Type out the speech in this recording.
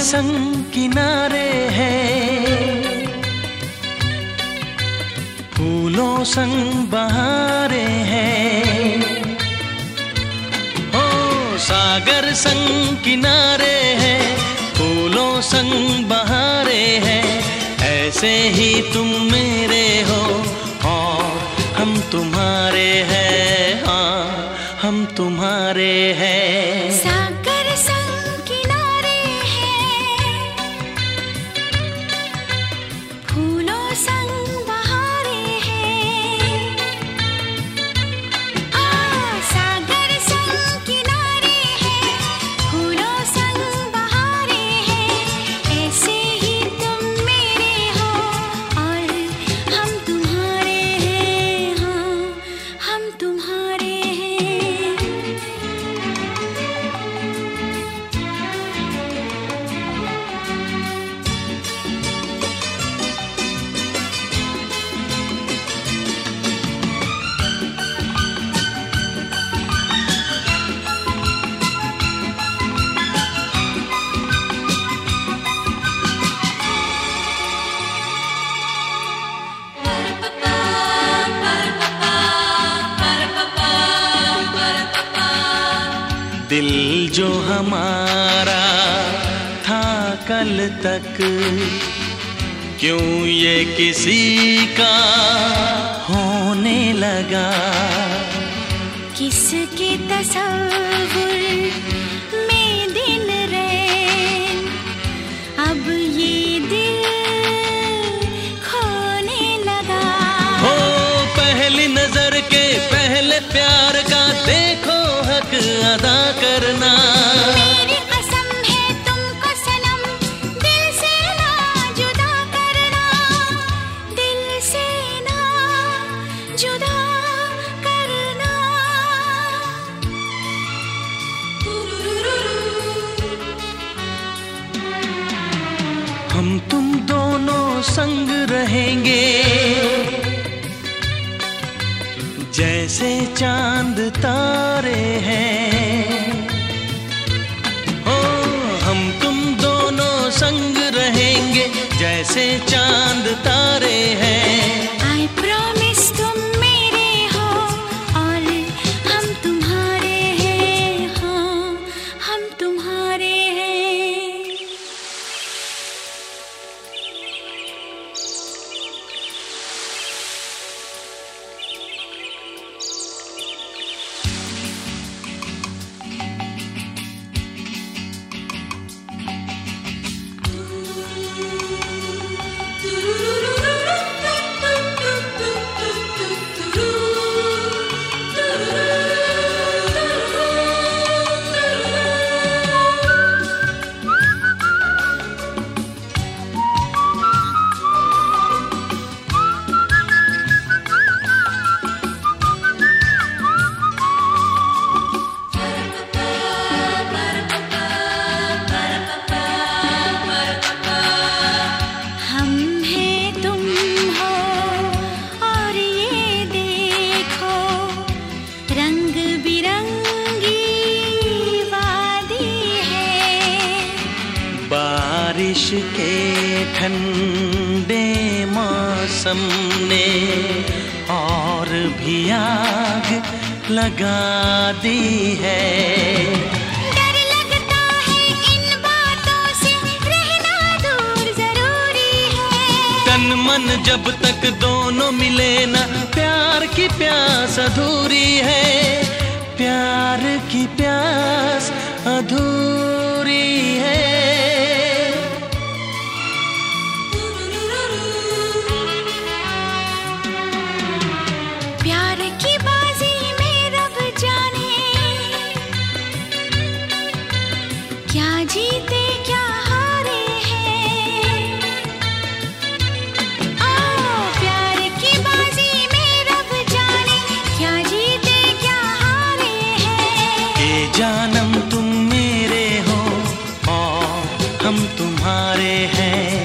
संग किनारे हैं। फूलों संग बहारे हैं। ओ, सागर संग किनारे हैं। फूलों संग बहारे हैं। ऐसे ही तुम मेरे हो, और हम तुम्हारे हैं। हाँ हम तुम्हारे हैं। हमारा था कल तक। क्यों ये किसी का होने लगा? किसके तस्वुर संग रहेंगे। जैसे चाँद तारे हैं। हो हम तुम दोनों संग रहेंगे, जैसे चाँद तारे हैं। आई प्रॉमिस तुम मेरे हो, और हम तुम्हारे हैं हाँ। हम तुम्हारे बारिश के ठंडे मौसम ने और भी आग लगा दी है। डर लगता है इन बातों से रहना दूर ज़रूरी है। तन मन जब तक दोनों मिले ना प्यार की प्यास अधूरी है। प्यार की प्यास तुम्हारे हैं।